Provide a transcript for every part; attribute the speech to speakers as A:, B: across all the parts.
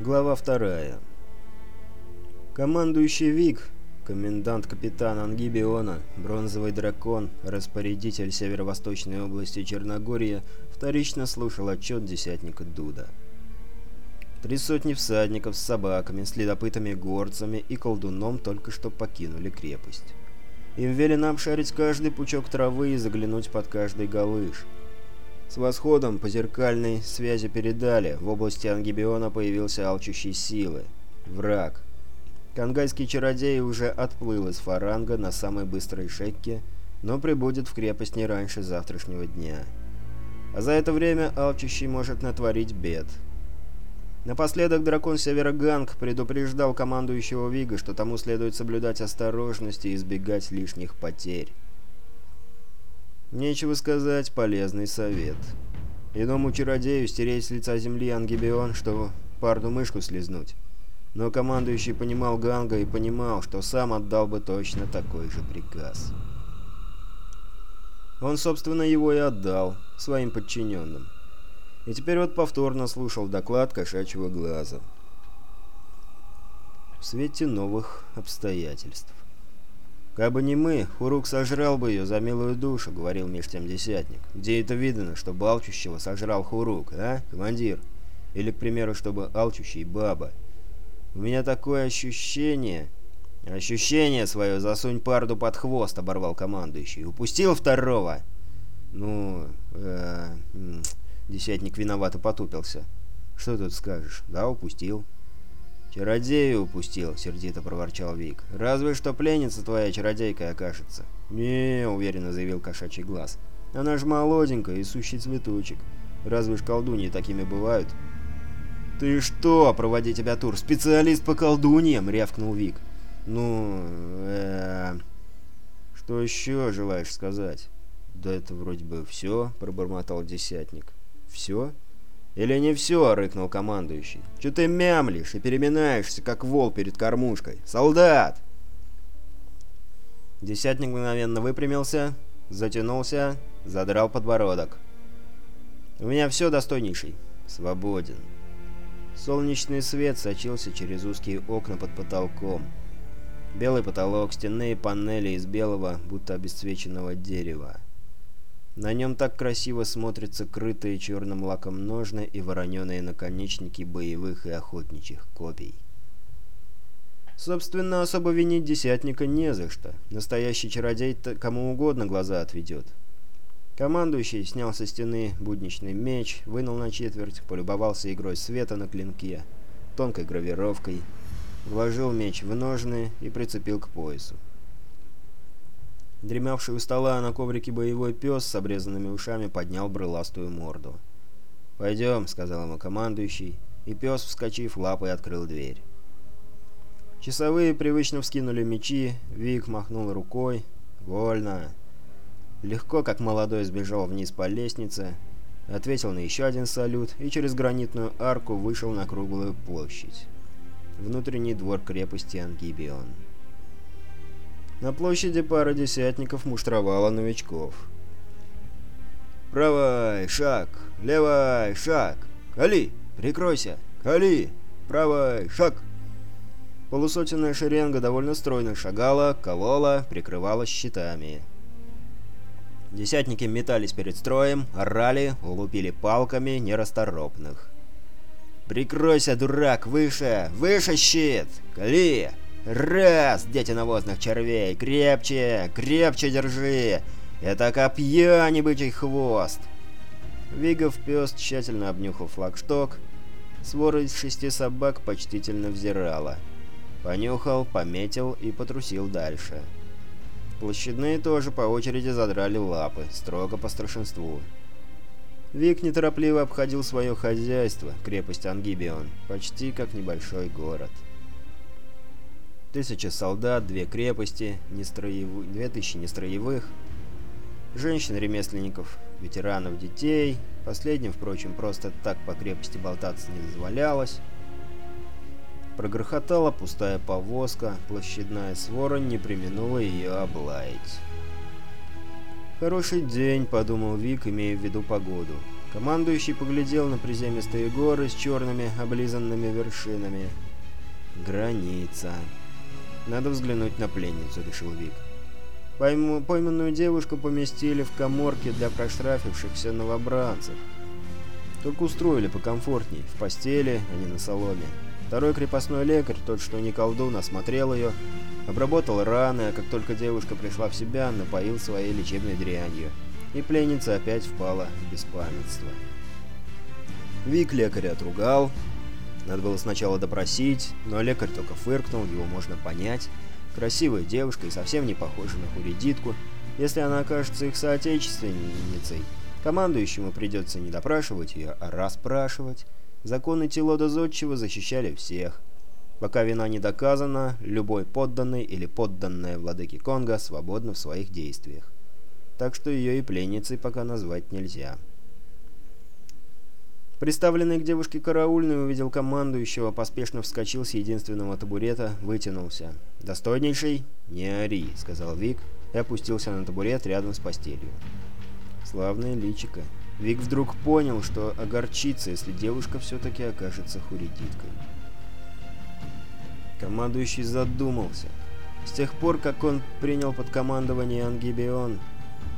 A: Глава вторая. Командующий Вик, комендант капитан Ангибиона, бронзовый дракон, распорядитель Северо-Восточной области Черногория, вторично слушал отчет десятника Дуда. Три сотни всадников с собаками, следопытами, горцами и колдуном только что покинули крепость. Им велено обшарить каждый пучок травы и заглянуть под каждый галыш – с восходом по зеркальной связи передали, в области Ангибиона появился алчущий силы. Враг. Кангайский чародей уже отплыл из Фаранга на самой быстрой шекке, но прибудет в крепость не раньше завтрашнего дня. А за это время алчущий может натворить бед. Напоследок дракон Североганг предупреждал командующего Вига, что тому следует соблюдать осторожность и избегать лишних потерь. Нечего сказать, полезный совет. Иному чародею стереть с лица земли Ангибион, что парду-мышку слезнуть. Но командующий понимал Ганга и понимал, что сам отдал бы точно такой же приказ. Он, собственно, его и отдал своим подчиненным. И теперь вот повторно слушал доклад кошачьего глаза. В свете новых обстоятельств. Кабы не мы, Хурук сожрал бы ее за милую душу», — говорил между тем десятник. «Где это видно, что алчущего сожрал Хурук, а, командир? Или, к примеру, чтобы алчущий баба? У меня такое ощущение...» «Ощущение свое засунь парду под хвост», — оборвал командующий. «Упустил второго?» «Ну...» э -э -э Десятник виновато потупился. «Что тут скажешь? Да, упустил». «Чародею упустил», — сердито проворчал Вик. «Разве что пленница твоя чародейка окажется». «Не», — уверенно заявил кошачий глаз. «Она ж молоденькая и сущий цветочек. Разве ж колдуньи такими бывают?» «Ты что, проводи тебя тур, специалист по колдуньям?» — рявкнул Вик. «Ну, э, -э «Что еще желаешь сказать?» «Да это вроде бы все», — пробормотал десятник. «Все?» «Или не все?» — рыкнул командующий. «Че ты мямлишь и переминаешься, как вол перед кормушкой? Солдат!» Десятник мгновенно выпрямился, затянулся, задрал подбородок. «У меня все, достойнейший. Свободен». Солнечный свет сочился через узкие окна под потолком. Белый потолок, стенные панели из белого, будто обесцвеченного дерева. На нем так красиво смотрятся крытые черным лаком ножны и вороненные наконечники боевых и охотничьих копий. Собственно, особо винить десятника не за что. Настоящий чародей кому угодно глаза отведет. Командующий снял со стены будничный меч, вынул на четверть, полюбовался игрой света на клинке, тонкой гравировкой, вложил меч в ножны и прицепил к поясу. Дремявший у стола на коврике боевой пес с обрезанными ушами поднял брыластую морду. «Пойдем», — сказал ему командующий, и пес, вскочив лапой, открыл дверь. Часовые привычно вскинули мечи, Вик махнул рукой. «Вольно». Легко, как молодой, сбежал вниз по лестнице, ответил на еще один салют и через гранитную арку вышел на круглую площадь. Внутренний двор крепости Ангибион. На площади пара десятников муштровала новичков. «Правый шаг! Левый шаг! Кали! Прикройся! Кали! Правый шаг!» Полусотенная шеренга довольно стройно шагала, колола, прикрывалась щитами. Десятники метались перед строем, орали, лупили палками нерасторопных. «Прикройся, дурак! Выше! Выше щит! Кали!» Раз, дети навозных червей, крепче, крепче держи! Это копье, а не бычий хвост!» Вигов пес тщательно обнюхал флагшток. Свора из шести собак почтительно взирала. Понюхал, пометил и потрусил дальше. Площадные тоже по очереди задрали лапы, строго по старшинству. Вик неторопливо обходил свое хозяйство, крепость Ангибион, почти как небольшой город. Тысяча солдат, две крепости, две тысячи нестроевых, женщин-ремесленников, ветеранов, детей. Последним, впрочем, просто так по крепости болтаться не дозволялось. Прогрохотала пустая повозка, площадная свора не применула ее облаять. «Хороший день», — подумал Вик, имея в виду погоду. Командующий поглядел на приземистые горы с черными облизанными вершинами. «Граница». Надо взглянуть на пленницу, решил Вик. Пойму, пойманную девушку поместили в коморке для проштрафившихся новобранцев. Только устроили покомфортней, в постели, а не на соломе. Второй крепостной лекарь, тот, что не колдун, осмотрел ее, обработал раны, а как только девушка пришла в себя, напоил своей лечебной дрянью. И пленница опять впала в беспамятство. Вик лекаря отругал, надо было сначала допросить, но лекарь только фыркнул, его можно понять. Красивая девушка и совсем не похожа на хуридитку. Если она окажется их соотечественницей, командующему придется не допрашивать ее, а расспрашивать. Законы Тилода Зодчего защищали всех. Пока вина не доказана, любой подданный или подданная владыки Конга свободна в своих действиях. Так что ее и пленницей пока назвать нельзя. Приставленный к девушке караульный увидел командующего, поспешно вскочил с единственного табурета, вытянулся. «Достойнейший? Не ори», — сказал Вик и опустился на табурет рядом с постелью. Славное личико. Вик вдруг понял, что огорчится, если девушка все-таки окажется хуридиткой. Командующий задумался. С тех пор, как он принял под командование Ангибион,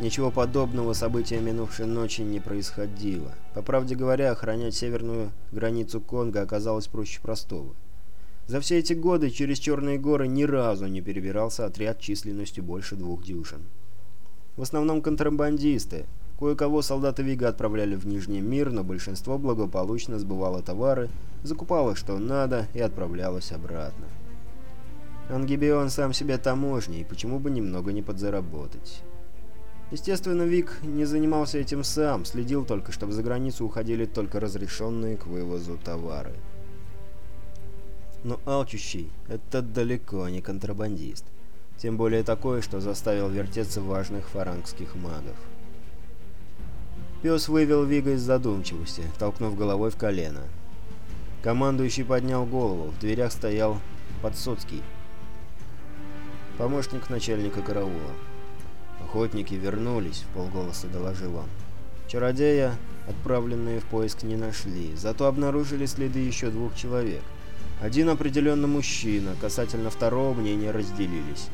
A: Ничего подобного события минувшей ночи не происходило. По правде говоря, охранять северную границу Конго оказалось проще простого. За все эти годы через Черные горы ни разу не перебирался отряд численностью больше двух дюжин. В основном контрабандисты. Кое-кого солдаты Вига отправляли в Нижний мир, но большинство благополучно сбывало товары, закупало что надо и отправлялось обратно. Ангибион сам себя таможней, почему бы немного не подзаработать. Естественно, Вик не занимался этим сам, следил только, чтобы за границу уходили только разрешенные к вывозу товары. Но алчущий – это далеко не контрабандист. Тем более такое, что заставил вертеться важных фарангских магов. Пес вывел Вига из задумчивости, толкнув головой в колено. Командующий поднял голову, в дверях стоял Подсоцкий, помощник начальника караула. «Охотники вернулись», — полголоса доложил он. Чародея, отправленные в поиск, не нашли, зато обнаружили следы еще двух человек. Один определенно мужчина, касательно второго мнения разделились.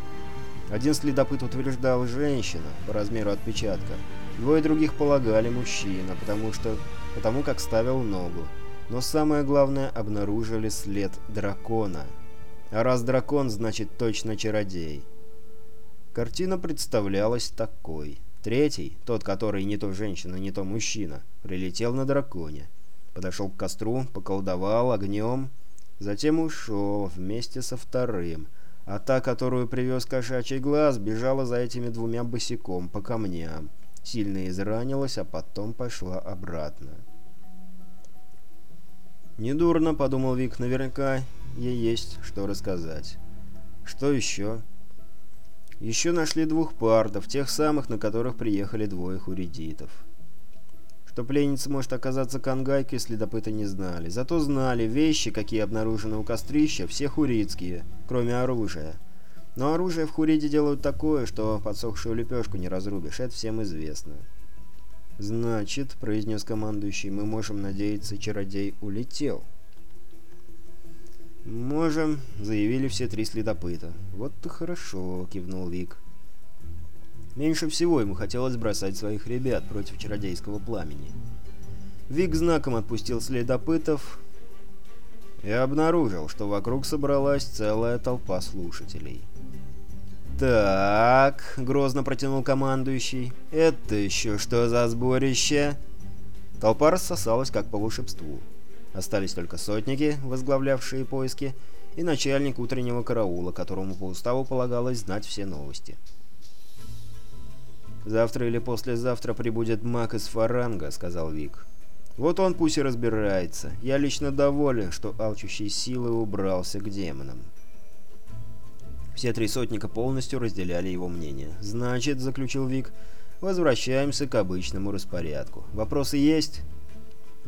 A: Один следопыт утверждал «женщина» по размеру отпечатка, двое других полагали «мужчина», потому что... потому как ставил ногу. Но самое главное, обнаружили след дракона. А раз дракон, значит точно чародей. Картина представлялась такой. Третий, тот, который не то женщина, не то мужчина, прилетел на драконе. Подошел к костру, поколдовал огнем, затем ушел вместе со вторым, а та, которую привез кошачий глаз, бежала за этими двумя босиком по камням. Сильно изранилась, а потом пошла обратно. «Недурно», — подумал Вик, — «наверняка ей есть что рассказать». «Что еще?» Еще нашли двух пардов, тех самых, на которых приехали двое хуридитов. Что пленница может оказаться кангайкой, следопыты не знали. Зато знали, вещи, какие обнаружены у кострища, все хуридские, кроме оружия. Но оружие в хуриде делают такое, что подсохшую лепешку не разрубишь, это всем известно. «Значит», — произнес командующий, — «мы можем надеяться, чародей улетел». «Можем», — заявили все три следопыта. «Вот ты хорошо», — кивнул Вик. Меньше всего ему хотелось бросать своих ребят против чародейского пламени. Вик знаком отпустил следопытов и обнаружил, что вокруг собралась целая толпа слушателей. «Так», — грозно протянул командующий, — «это еще что за сборище?» Толпа рассосалась как по волшебству. Остались только сотники, возглавлявшие поиски, и начальник утреннего караула, которому по уставу полагалось знать все новости. «Завтра или послезавтра прибудет маг из Фаранга», — сказал Вик. «Вот он пусть и разбирается. Я лично доволен, что алчущий силы убрался к демонам». Все три сотника полностью разделяли его мнение. «Значит», — заключил Вик, — «возвращаемся к обычному распорядку. Вопросы есть?»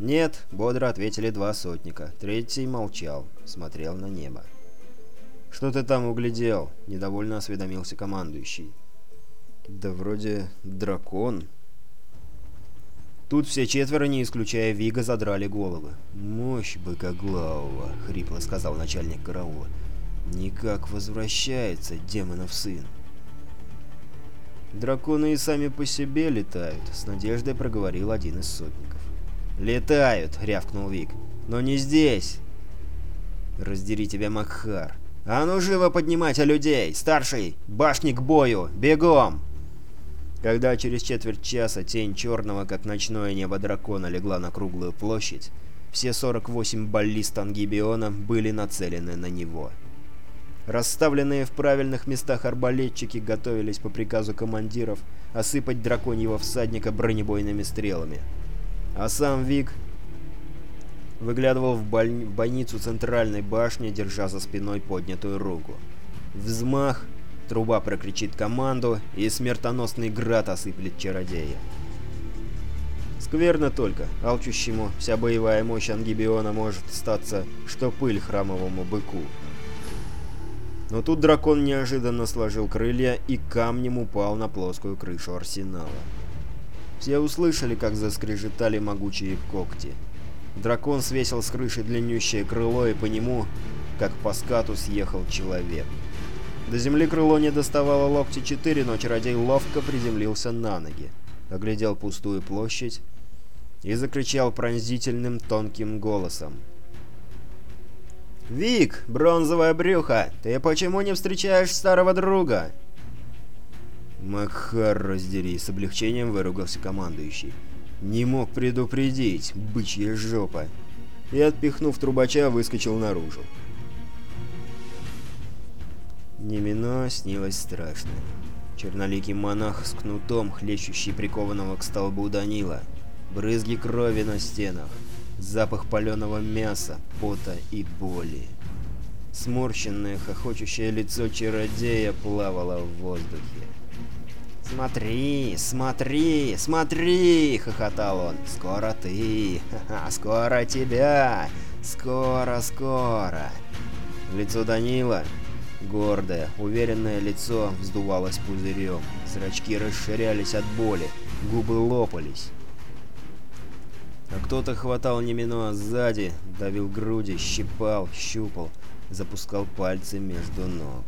A: «Нет», — бодро ответили два сотника. Третий молчал, смотрел на небо. «Что ты там углядел?» — недовольно осведомился командующий. «Да вроде дракон». Тут все четверо, не исключая Вига, задрали головы. «Мощь быкоглавого», — хрипло сказал начальник караула. «Никак возвращается демонов сын». «Драконы и сами по себе летают», — с надеждой проговорил один из сотников. «Летают!» — рявкнул Вик. «Но не здесь!» «Раздери тебя, Макхар!» «А ну живо поднимать а, людей! Старший! Башни к бою! Бегом!» Когда через четверть часа тень черного, как ночное небо дракона, легла на круглую площадь, все 48 баллист Ангибиона были нацелены на него. Расставленные в правильных местах арбалетчики готовились по приказу командиров осыпать драконьего всадника бронебойными стрелами — а сам Вик выглядывал в, боль... в бойницу центральной башни, держа за спиной поднятую руку. Взмах, труба прокричит команду, и смертоносный град осыплет чародея. Скверно только, алчущему вся боевая мощь Ангибиона может статься, что пыль храмовому быку. Но тут дракон неожиданно сложил крылья и камнем упал на плоскую крышу арсенала. Все услышали, как заскрежетали могучие когти. Дракон свесил с крыши длиннющее крыло, и по нему, как по скату, съехал человек. До земли крыло не доставало локти четыре, но чародей ловко приземлился на ноги, оглядел пустую площадь и закричал пронзительным тонким голосом. «Вик, бронзовое брюхо, ты почему не встречаешь старого друга?» Макхар раздери!» — с облегчением выругался командующий. «Не мог предупредить, бычья жопа!» И, отпихнув трубача, выскочил наружу. Немино снилось страшное. Черноликий монах с кнутом, хлещущий прикованного к столбу Данила. Брызги крови на стенах. Запах паленого мяса, пота и боли. Сморщенное, хохочущее лицо чародея плавало в воздухе. «Смотри, смотри, смотри!» — хохотал он. «Скоро ты! Ха -ха, скоро тебя! Скоро, скоро!» Лицо Данила, гордое, уверенное лицо, вздувалось пузырем. Зрачки расширялись от боли, губы лопались. А кто-то хватал Немино сзади, давил груди, щипал, щупал, запускал пальцы между ног.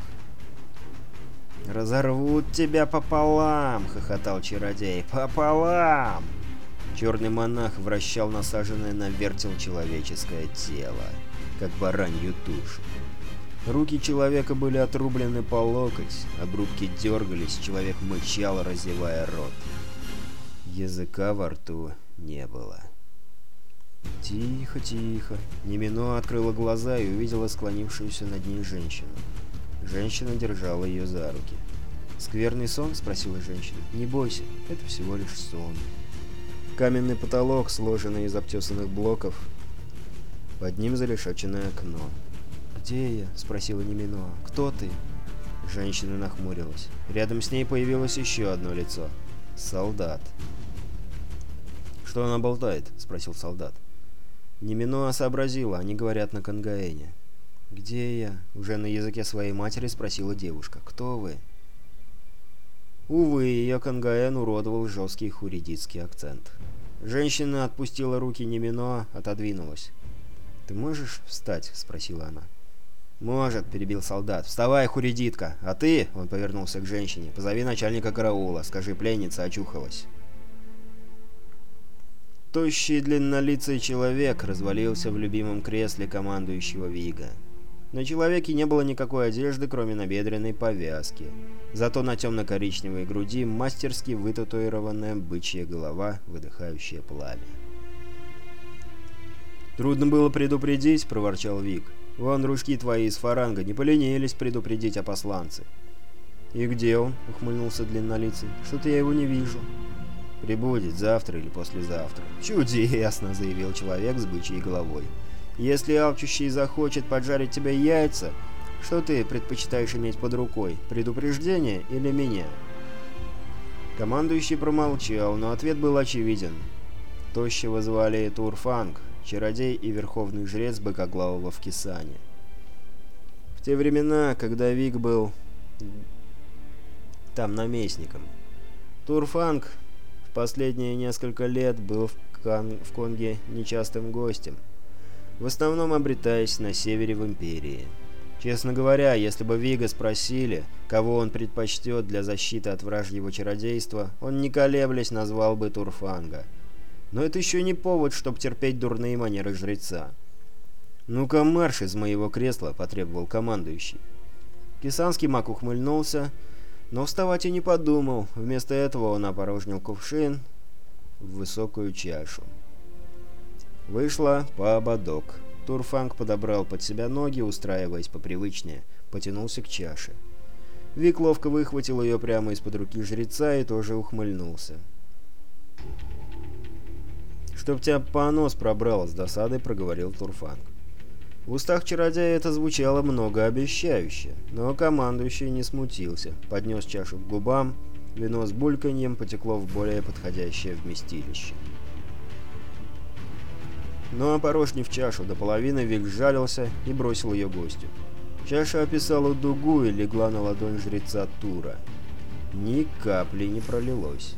A: «Разорвут тебя пополам!» — хохотал чародей. «Пополам!» Черный монах вращал насаженное на вертел человеческое тело, как баранью тушу. Руки человека были отрублены по локоть, обрубки дергались, человек мычал, разевая рот. Языка во рту не было. Тихо, тихо. Немино открыла глаза и увидела склонившуюся над ней женщину. Женщина держала ее за руки. «Скверный сон?» – спросила женщина. «Не бойся, это всего лишь сон». Каменный потолок, сложенный из обтесанных блоков. Под ним залишоченное окно. «Где я?» – спросила Немино. «Кто ты?» Женщина нахмурилась. Рядом с ней появилось еще одно лицо. Солдат. «Что она болтает?» – спросил солдат. Немино сообразила, они говорят на Кангаэне. «Где я?» — уже на языке своей матери спросила девушка. «Кто вы?» Увы, ее Кангаэн уродовал жесткий хуридитский акцент. Женщина отпустила руки Немино, отодвинулась. «Ты можешь встать?» — спросила она. «Может», — перебил солдат. «Вставай, хуридитка! А ты...» — он повернулся к женщине. «Позови начальника караула. Скажи, пленница очухалась». Тощий длиннолицый человек развалился в любимом кресле командующего Вига. На человеке не было никакой одежды, кроме набедренной повязки. Зато на темно-коричневой груди мастерски вытатуированная бычья голова, выдыхающая пламя. «Трудно было предупредить», — проворчал Вик. «Вон дружки твои из фаранга не поленились предупредить о посланце». «И где он?» — ухмыльнулся длиннолицый. «Что-то я его не вижу». «Прибудет завтра или послезавтра». «Чудесно!» — заявил человек с бычьей головой. Если алчущий захочет поджарить тебе яйца, что ты предпочитаешь иметь под рукой, предупреждение или меня?» Командующий промолчал, но ответ был очевиден. Тощего звали Турфанг, чародей и верховный жрец быкоглавого в Кисане. В те времена, когда Вик был там наместником, Турфанг в последние несколько лет был в, Кон в Конге нечастым гостем – в основном обретаясь на севере в Империи. Честно говоря, если бы Вига спросили, кого он предпочтет для защиты от вражьего чародейства, он не колеблясь назвал бы Турфанга. Но это еще не повод, чтобы терпеть дурные манеры жреца. «Ну-ка, марш из моего кресла!» — потребовал командующий. Кисанский маг ухмыльнулся, но вставать и не подумал. Вместо этого он опорожнил кувшин в высокую чашу. Вышла по ободок. Турфанг подобрал под себя ноги, устраиваясь попривычнее, потянулся к чаше. Вик ловко выхватил ее прямо из-под руки жреца и тоже ухмыльнулся. «Чтоб тебя по нос пробрало с досадой», — проговорил Турфанг. В устах чародяя это звучало многообещающе, но командующий не смутился, поднес чашу к губам, вино с бульканьем потекло в более подходящее вместилище но, опорожнив чашу до половины, Вик сжалился и бросил ее гостю. Чаша описала дугу и легла на ладонь жреца Тура. Ни капли не пролилось.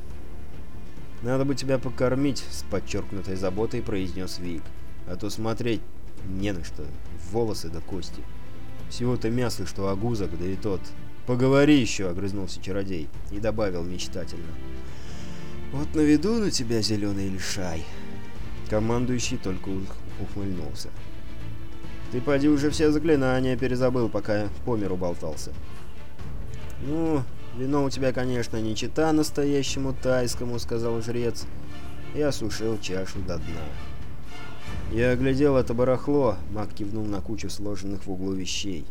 A: «Надо бы тебя покормить», — с подчеркнутой заботой произнес Вик. «А то смотреть не на что, волосы до да кости. Всего-то мясо, что огузок, да и тот. Поговори еще», — огрызнулся чародей и добавил мечтательно. «Вот наведу на тебя зеленый лишай». Командующий только ухмыльнулся. «Ты, поди, уже все заклинания перезабыл, пока по миру болтался». «Ну, вино у тебя, конечно, не чита настоящему тайскому», — сказал жрец, и осушил чашу до дна. «Я оглядел это барахло», — маг кивнул на кучу сложенных в углу вещей.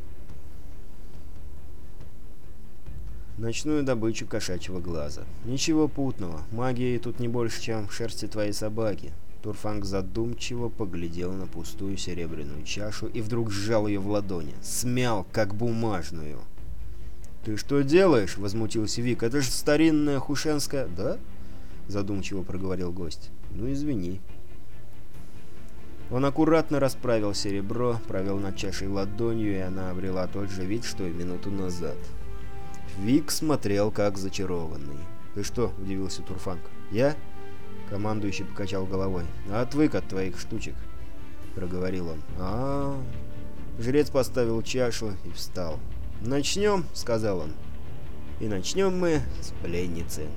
A: Ночную добычу кошачьего глаза. Ничего путного, магии тут не больше, чем в шерсти твоей собаки. Турфанг задумчиво поглядел на пустую серебряную чашу и вдруг сжал ее в ладони, смял, как бумажную. «Ты что делаешь?» — возмутился Вик. «Это же старинная хушенская...» «Да?» — задумчиво проговорил гость. «Ну, извини». Он аккуратно расправил серебро, провел над чашей ладонью, и она обрела тот же вид, что и минуту назад. Вик смотрел, как зачарованный. «Ты что?» — удивился Турфанг. «Я?» Командующий покачал головой. «Отвык от твоих штучек», — проговорил он. а, -а, -а. Жрец поставил чашу и встал. «Начнем», — сказал он. «И начнем мы с пленницы».